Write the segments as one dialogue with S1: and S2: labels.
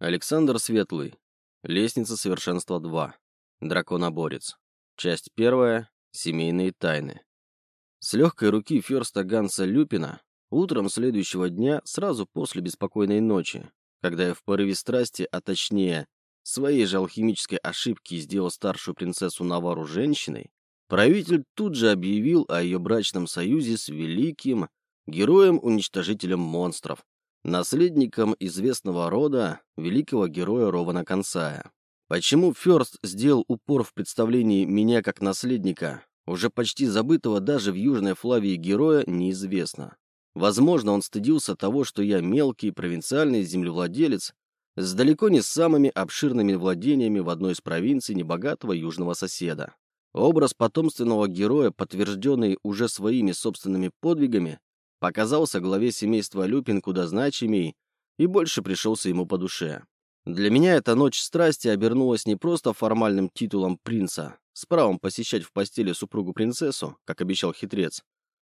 S1: Александр Светлый. Лестница совершенства 2. Драконоборец. Часть первая. Семейные тайны. С легкой руки Ферста Ганса Люпина утром следующего дня, сразу после беспокойной ночи, когда я в порыве страсти, а точнее, своей же алхимической ошибки сделал старшую принцессу Навару женщиной, правитель тут же объявил о ее брачном союзе с великим героем-уничтожителем монстров, наследником известного рода великого героя Рована Консая. Почему Фёрст сделал упор в представлении меня как наследника, уже почти забытого даже в Южной Флавии героя, неизвестно. Возможно, он стыдился того, что я мелкий провинциальный землевладелец с далеко не самыми обширными владениями в одной из провинций небогатого южного соседа. Образ потомственного героя, подтвержденный уже своими собственными подвигами, показался главе семейства Люпин куда значимей и больше пришелся ему по душе. Для меня эта ночь страсти обернулась не просто формальным титулом принца, с правом посещать в постели супругу-принцессу, как обещал хитрец,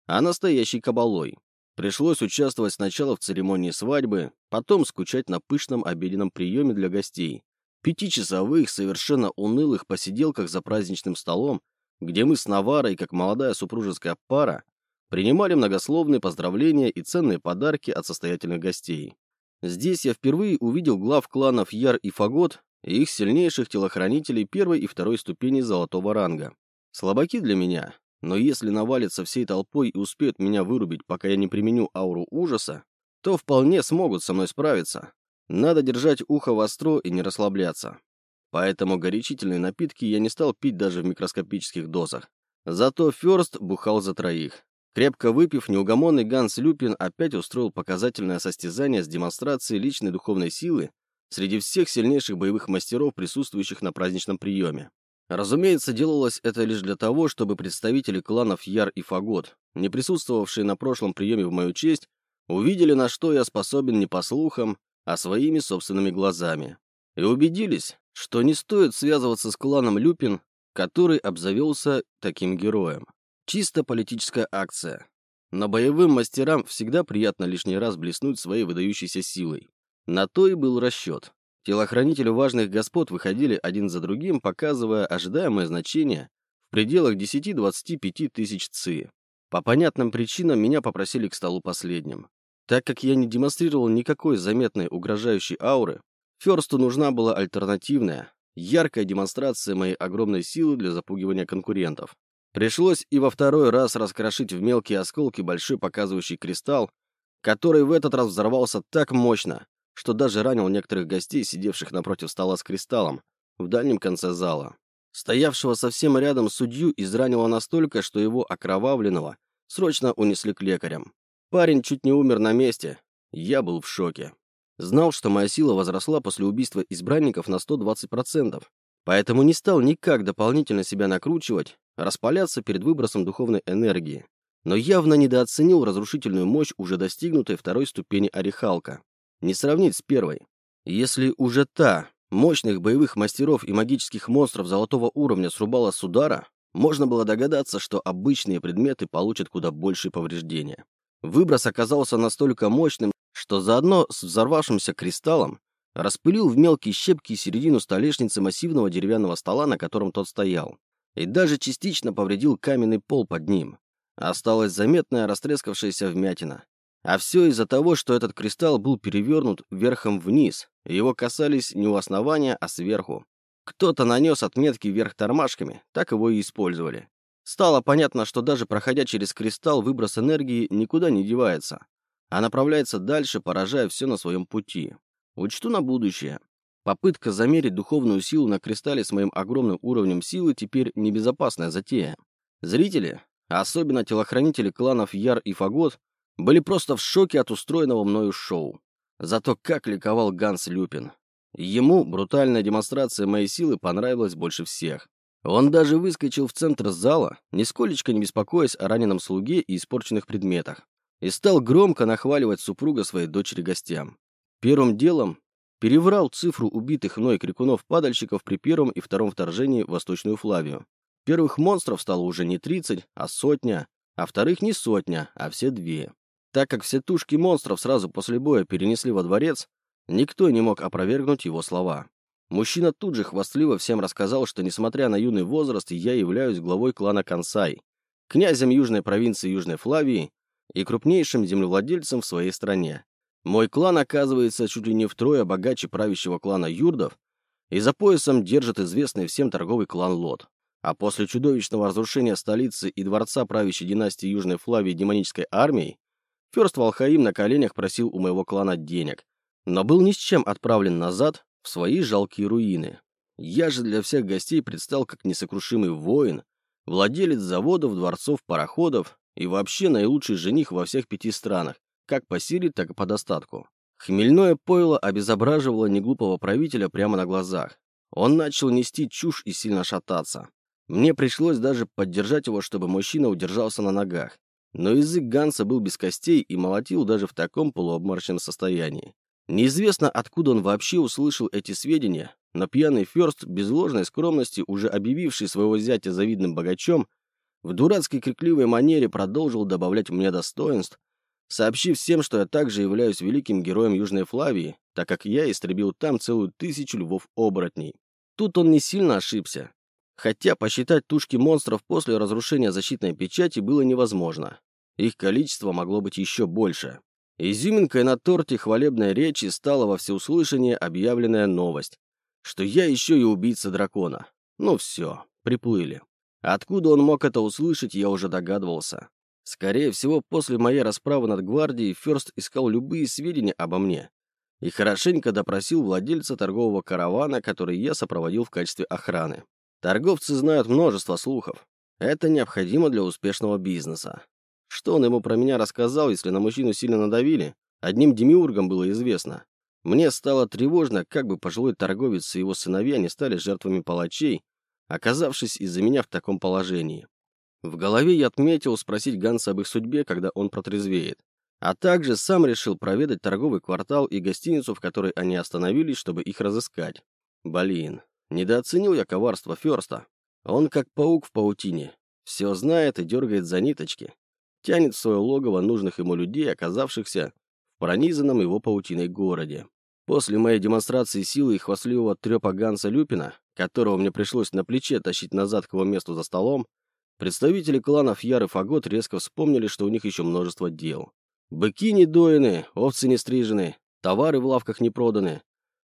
S1: а настоящей кабалой. Пришлось участвовать сначала в церемонии свадьбы, потом скучать на пышном обеденном приеме для гостей, пятичасовых, совершенно унылых посиделках за праздничным столом, где мы с Наварой, как молодая супружеская пара, принимали многословные поздравления и ценные подарки от состоятельных гостей. Здесь я впервые увидел глав кланов Яр и Фагот и их сильнейших телохранителей первой и второй ступени золотого ранга. Слабаки для меня, но если навалятся всей толпой и успеют меня вырубить, пока я не применю ауру ужаса, то вполне смогут со мной справиться. Надо держать ухо востро и не расслабляться. Поэтому горячительные напитки я не стал пить даже в микроскопических дозах. Зато Фёрст бухал за троих. Крепко выпив, неугомонный Ганс Люпин опять устроил показательное состязание с демонстрацией личной духовной силы среди всех сильнейших боевых мастеров, присутствующих на праздничном приеме. Разумеется, делалось это лишь для того, чтобы представители кланов Яр и Фагот, не присутствовавшие на прошлом приеме в мою честь, увидели, на что я способен не по слухам, а своими собственными глазами. И убедились, что не стоит связываться с кланом Люпин, который обзавелся таким героем. Чисто политическая акция. Но боевым мастерам всегда приятно лишний раз блеснуть своей выдающейся силой. На то и был расчет. Телохранители важных господ выходили один за другим, показывая ожидаемое значение в пределах 10-25 тысяч ЦИ. По понятным причинам меня попросили к столу последним. Так как я не демонстрировал никакой заметной угрожающей ауры, Ферсту нужна была альтернативная, яркая демонстрация моей огромной силы для запугивания конкурентов. Пришлось и во второй раз раскрошить в мелкие осколки большой показывающий кристалл, который в этот раз взорвался так мощно, что даже ранил некоторых гостей, сидевших напротив стола с кристаллом, в дальнем конце зала. Стоявшего совсем рядом судью изранило настолько, что его окровавленного срочно унесли к лекарям. Парень чуть не умер на месте. Я был в шоке. Знал, что моя сила возросла после убийства избранников на 120%, поэтому не стал никак дополнительно себя накручивать распаляться перед выбросом духовной энергии, но явно недооценил разрушительную мощь уже достигнутой второй ступени Орехалка. Не сравнить с первой. Если уже та мощных боевых мастеров и магических монстров золотого уровня срубала с удара, можно было догадаться, что обычные предметы получат куда большие повреждения. Выброс оказался настолько мощным, что заодно с взорвавшимся кристаллом распылил в мелкие щепки середину столешницы массивного деревянного стола, на котором тот стоял и даже частично повредил каменный пол под ним. Осталась заметная растрескавшаяся вмятина. А все из-за того, что этот кристалл был перевернут верхом вниз, его касались не у основания, а сверху. Кто-то нанес отметки вверх тормашками, так его и использовали. Стало понятно, что даже проходя через кристалл, выброс энергии никуда не девается, а направляется дальше, поражая все на своем пути. Учту на будущее. Попытка замерить духовную силу на кристалле с моим огромным уровнем силы теперь небезопасная затея. Зрители, а особенно телохранители кланов Яр и Фагот, были просто в шоке от устроенного мною шоу. Зато как ликовал Ганс Люпин. Ему брутальная демонстрация моей силы понравилась больше всех. Он даже выскочил в центр зала, нисколечко не беспокоясь о раненом слуге и испорченных предметах, и стал громко нахваливать супруга своей дочери гостям. Первым делом Переврал цифру убитых мной крикунов-падальщиков при первом и втором вторжении в Восточную Флавию. Первых монстров стало уже не 30, а сотня, а вторых не сотня, а все две. Так как все тушки монстров сразу после боя перенесли во дворец, Никто не мог опровергнуть его слова. Мужчина тут же хвастливо всем рассказал, что, несмотря на юный возраст, я являюсь главой клана Кансай, князем южной провинции Южной Флавии и крупнейшим землевладельцем в своей стране. Мой клан оказывается чуть ли не втрое богаче правящего клана Юрдов и за поясом держит известный всем торговый клан Лот. А после чудовищного разрушения столицы и дворца правящей династии Южной Флавии демонической армией, Ферст Валхаим на коленях просил у моего клана денег, но был ни с чем отправлен назад в свои жалкие руины. Я же для всех гостей предстал как несокрушимый воин, владелец заводов, дворцов, пароходов и вообще наилучший жених во всех пяти странах, как по силе, так и по достатку. Хмельное пойло обезображивало неглупого правителя прямо на глазах. Он начал нести чушь и сильно шататься. Мне пришлось даже поддержать его, чтобы мужчина удержался на ногах. Но язык Ганса был без костей и молотил даже в таком полуобморочном состоянии. Неизвестно, откуда он вообще услышал эти сведения, но пьяный Фёрст, без ложной скромности, уже объявивший своего зятя завидным богачом, в дурацкой крикливой манере продолжил добавлять мне достоинств, сообщив всем, что я также являюсь великим героем Южной Флавии, так как я истребил там целую тысячу львов-оборотней. Тут он не сильно ошибся. Хотя посчитать тушки монстров после разрушения защитной печати было невозможно. Их количество могло быть еще больше. Изюминкой на торте хвалебной речи стала во всеуслышание объявленная новость, что я еще и убийца дракона. Ну все, приплыли. Откуда он мог это услышать, я уже догадывался. Скорее всего, после моей расправы над гвардией Ферст искал любые сведения обо мне и хорошенько допросил владельца торгового каравана, который я сопроводил в качестве охраны. Торговцы знают множество слухов. Это необходимо для успешного бизнеса. Что он ему про меня рассказал, если на мужчину сильно надавили? Одним демиургом было известно. Мне стало тревожно, как бы пожилой торговец и его сыновья не стали жертвами палачей, оказавшись из-за меня в таком положении. В голове я отметил спросить Ганса об их судьбе, когда он протрезвеет. А также сам решил проведать торговый квартал и гостиницу, в которой они остановились, чтобы их разыскать. Блин, недооценил я коварство Ферста. Он как паук в паутине. Все знает и дергает за ниточки тянет в свое логово нужных ему людей, оказавшихся в пронизанном его паутиной городе. После моей демонстрации силы и хвастливого трепа Ганса Люпина, которого мне пришлось на плече тащить назад к его месту за столом, представители кланов Яр и Фагот резко вспомнили, что у них еще множество дел. Быки не доены, овцы не стрижены, товары в лавках не проданы.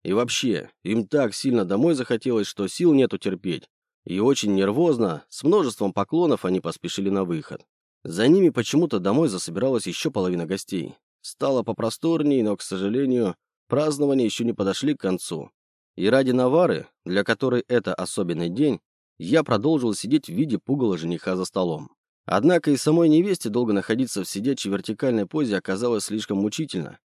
S1: И вообще, им так сильно домой захотелось, что сил нету терпеть. И очень нервозно, с множеством поклонов они поспешили на выход. За ними почему-то домой засобиралась еще половина гостей. Стало попросторней, но, к сожалению, празднования еще не подошли к концу. И ради Навары, для которой это особенный день, я продолжил сидеть в виде пугала жениха за столом. Однако и самой невесте долго находиться в сидячей вертикальной позе оказалось слишком мучительно.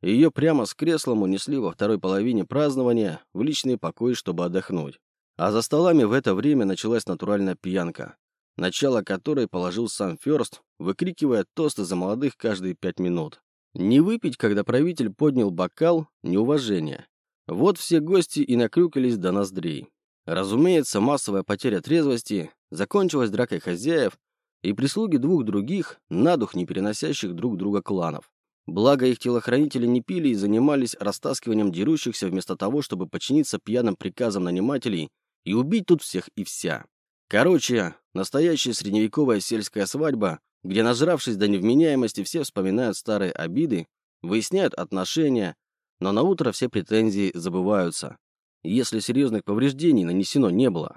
S1: Ее прямо с креслом унесли во второй половине празднования в личный покой, чтобы отдохнуть. А за столами в это время началась натуральная пьянка начало которой положил сам Фёрст, выкрикивая тосты за молодых каждые пять минут. Не выпить, когда правитель поднял бокал, неуважение. Вот все гости и накрюкались до ноздрей. Разумеется, массовая потеря трезвости закончилась дракой хозяев и прислуги двух других, на дух не переносящих друг друга кланов. Благо их телохранители не пили и занимались растаскиванием дерущихся вместо того, чтобы подчиниться пьяным приказам нанимателей и убить тут всех и вся. Короче, настоящая средневековая сельская свадьба, где, нажравшись до невменяемости, все вспоминают старые обиды, выясняют отношения, но на утро все претензии забываются, если серьезных повреждений нанесено не было.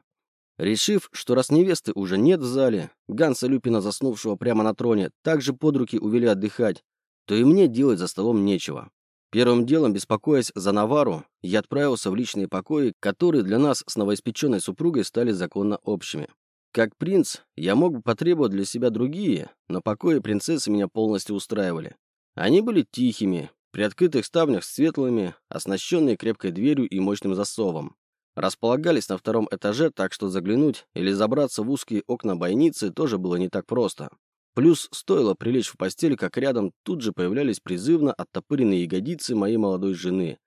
S1: Решив, что раз невесты уже нет в зале, Ганса Люпина, заснувшего прямо на троне, также под руки увели отдыхать, то и мне делать за столом нечего. Первым делом, беспокоясь за Навару, я отправился в личные покои, которые для нас с новоиспеченной супругой стали законно общими. Как принц, я мог бы потребовать для себя другие, но покои принцессы меня полностью устраивали. Они были тихими, при открытых ставнях светлыми, оснащенные крепкой дверью и мощным засовом. Располагались на втором этаже, так что заглянуть или забраться в узкие окна бойницы тоже было не так просто. Плюс стоило прилечь в постель, как рядом тут же появлялись призывно оттопыренные ягодицы моей молодой жены,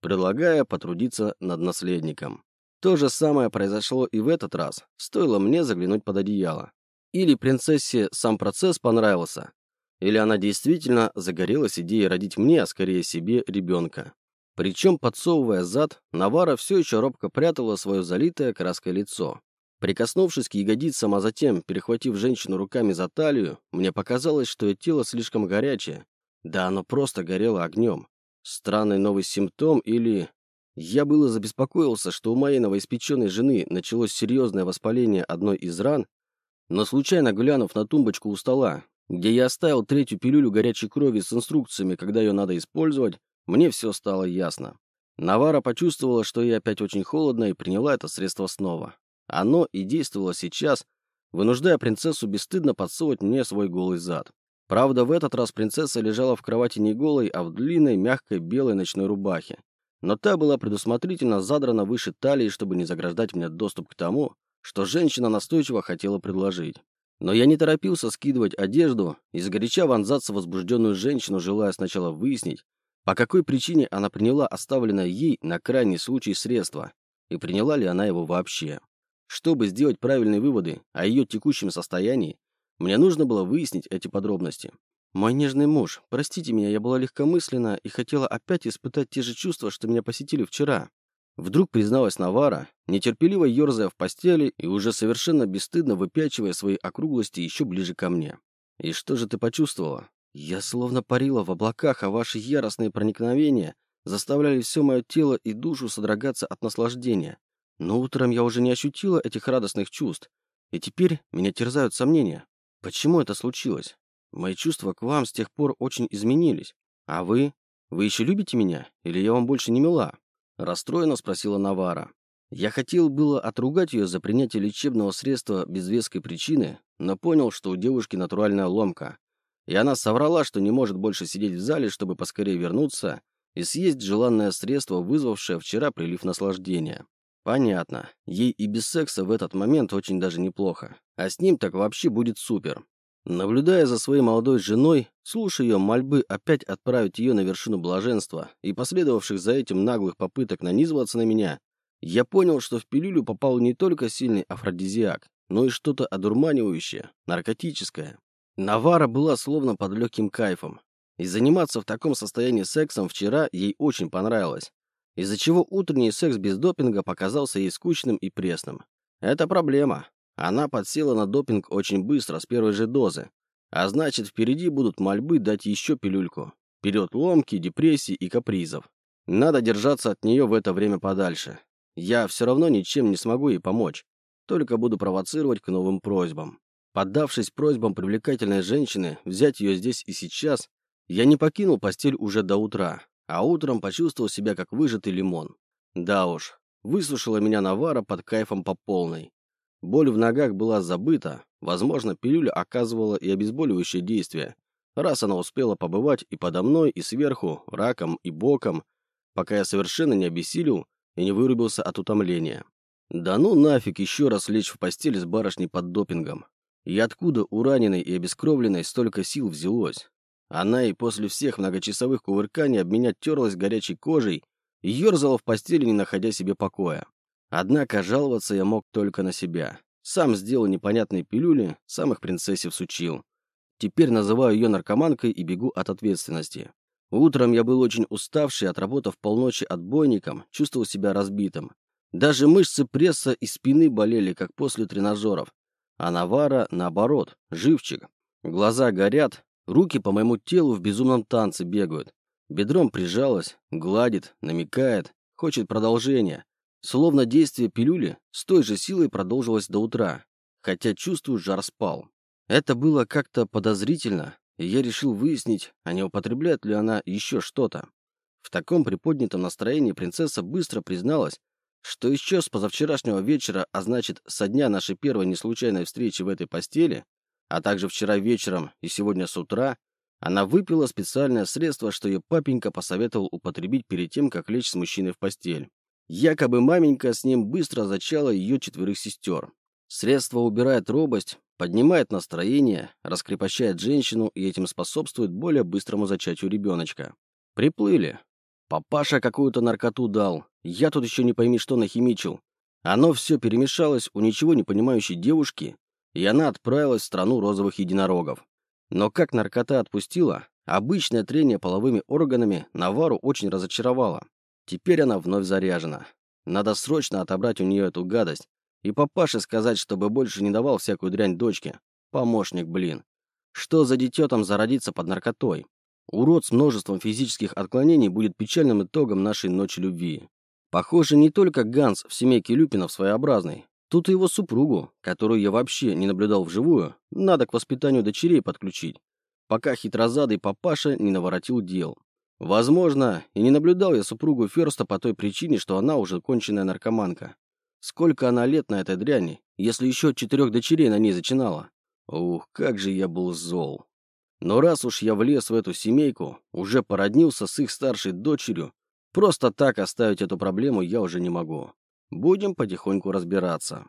S1: предлагая потрудиться над наследником. То же самое произошло и в этот раз, стоило мне заглянуть под одеяло. Или принцессе сам процесс понравился, или она действительно загорелась идеей родить мне, а скорее себе, ребенка. Причем, подсовывая зад, Навара все еще робко прятала свое залитое краской лицо. Прикоснувшись к ягодицам, а затем, перехватив женщину руками за талию, мне показалось, что ее тело слишком горячее. Да оно просто горело огнем. Странный новый симптом или... Я было забеспокоился, что у моей новоиспеченной жены началось серьезное воспаление одной из ран, но случайно глянув на тумбочку у стола, где я оставил третью пилюлю горячей крови с инструкциями, когда ее надо использовать, мне все стало ясно. Навара почувствовала, что ей опять очень холодно, и приняла это средство снова. Оно и действовало сейчас, вынуждая принцессу бесстыдно подсовывать мне свой голый зад. Правда, в этот раз принцесса лежала в кровати не голой, а в длинной, мягкой белой ночной рубахе. Но та была предусмотрительно задрана выше талии, чтобы не заграждать мне доступ к тому, что женщина настойчиво хотела предложить. Но я не торопился скидывать одежду и сгоряча вонзаться в возбужденную женщину, желая сначала выяснить, по какой причине она приняла оставленное ей на крайний случай средство, и приняла ли она его вообще. Чтобы сделать правильные выводы о ее текущем состоянии, мне нужно было выяснить эти подробности. «Мой нежный муж, простите меня, я была легкомысленна и хотела опять испытать те же чувства, что меня посетили вчера. Вдруг призналась Навара, нетерпеливо ерзая в постели и уже совершенно бесстыдно выпячивая свои округлости еще ближе ко мне. «И что же ты почувствовала?» «Я словно парила в облаках, а ваши яростные проникновения заставляли все мое тело и душу содрогаться от наслаждения. Но утром я уже не ощутила этих радостных чувств, и теперь меня терзают сомнения. Почему это случилось? Мои чувства к вам с тех пор очень изменились. А вы? Вы еще любите меня? Или я вам больше не мила?» Расстроенно спросила Навара. Я хотел было отругать ее за принятие лечебного средства без веской причины, но понял, что у девушки натуральная ломка. И она соврала, что не может больше сидеть в зале, чтобы поскорее вернуться и съесть желанное средство, вызвавшее вчера прилив наслаждения. Понятно. Ей и без секса в этот момент очень даже неплохо. А с ним так вообще будет супер. Наблюдая за своей молодой женой, слушая ее мольбы опять отправить ее на вершину блаженства и последовавших за этим наглых попыток нанизываться на меня, я понял, что в пилюлю попал не только сильный афродизиак, но и что-то одурманивающее, наркотическое. Навара была словно под легким кайфом. И заниматься в таком состоянии сексом вчера ей очень понравилось, из-за чего утренний секс без допинга показался ей скучным и пресным. Это проблема. Она подсела на допинг очень быстро, с первой же дозы. А значит, впереди будут мольбы дать еще пилюльку. Вперед ломки, депрессий и капризов. Надо держаться от нее в это время подальше. Я все равно ничем не смогу ей помочь. Только буду провоцировать к новым просьбам. Поддавшись просьбам привлекательной женщины взять ее здесь и сейчас, я не покинул постель уже до утра, а утром почувствовал себя как выжатый лимон. Да уж, высушила меня Навара под кайфом по полной. Боль в ногах была забыта, возможно, пилюля оказывала и обезболивающее действие, раз она успела побывать и подо мной, и сверху, раком и боком, пока я совершенно не обессилел и не вырубился от утомления. Да ну нафиг еще раз лечь в постели с барышней под допингом. И откуда у раненой и обескровленной столько сил взялось? Она и после всех многочасовых кувырканий обменять терлась горячей кожей и ерзала в постели, не находя себе покоя. Однако жаловаться я мог только на себя. Сам сделал непонятные пилюли, сам их принцессе всучил. Теперь называю ее наркоманкой и бегу от ответственности. Утром я был очень уставший, отработав полночи отбойником, чувствовал себя разбитым. Даже мышцы пресса и спины болели, как после тренажеров. А Навара, наоборот, живчик. Глаза горят, руки по моему телу в безумном танце бегают. Бедром прижалась, гладит, намекает, хочет продолжения. Словно действие пилюли с той же силой продолжилось до утра, хотя чувствую, жар спал. Это было как-то подозрительно, и я решил выяснить, а не употребляет ли она еще что-то. В таком приподнятом настроении принцесса быстро призналась, что еще с позавчерашнего вечера, а значит, со дня нашей первой неслучайной встречи в этой постели, а также вчера вечером и сегодня с утра, она выпила специальное средство, что ее папенька посоветовал употребить перед тем, как лечь с мужчиной в постель. Якобы маменька с ним быстро зачала ее четверых сестер. Средство убирает робость, поднимает настроение, раскрепощает женщину и этим способствует более быстрому зачатию ребеночка. Приплыли. Папаша какую-то наркоту дал. Я тут еще не пойми, что нахимичил. Оно все перемешалось у ничего не понимающей девушки, и она отправилась в страну розовых единорогов. Но как наркота отпустила, обычное трение половыми органами Навару очень разочаровало. Теперь она вновь заряжена. Надо срочно отобрать у нее эту гадость и папаше сказать, чтобы больше не давал всякую дрянь дочке. Помощник, блин. Что за дитё там зародится под наркотой? Урод с множеством физических отклонений будет печальным итогом нашей ночи любви. Похоже, не только Ганс в семейке Люпинов своеобразный. Тут и его супругу, которую я вообще не наблюдал вживую, надо к воспитанию дочерей подключить, пока хитрозадый папаша не наворотил дел. Возможно, и не наблюдал я супругу Ферста по той причине, что она уже конченная наркоманка. Сколько она лет на этой дряни, если еще четырех дочерей на ней зачинала? Ух, как же я был зол. Но раз уж я влез в эту семейку, уже породнился с их старшей дочерью, просто так оставить эту проблему я уже не могу. Будем потихоньку разбираться.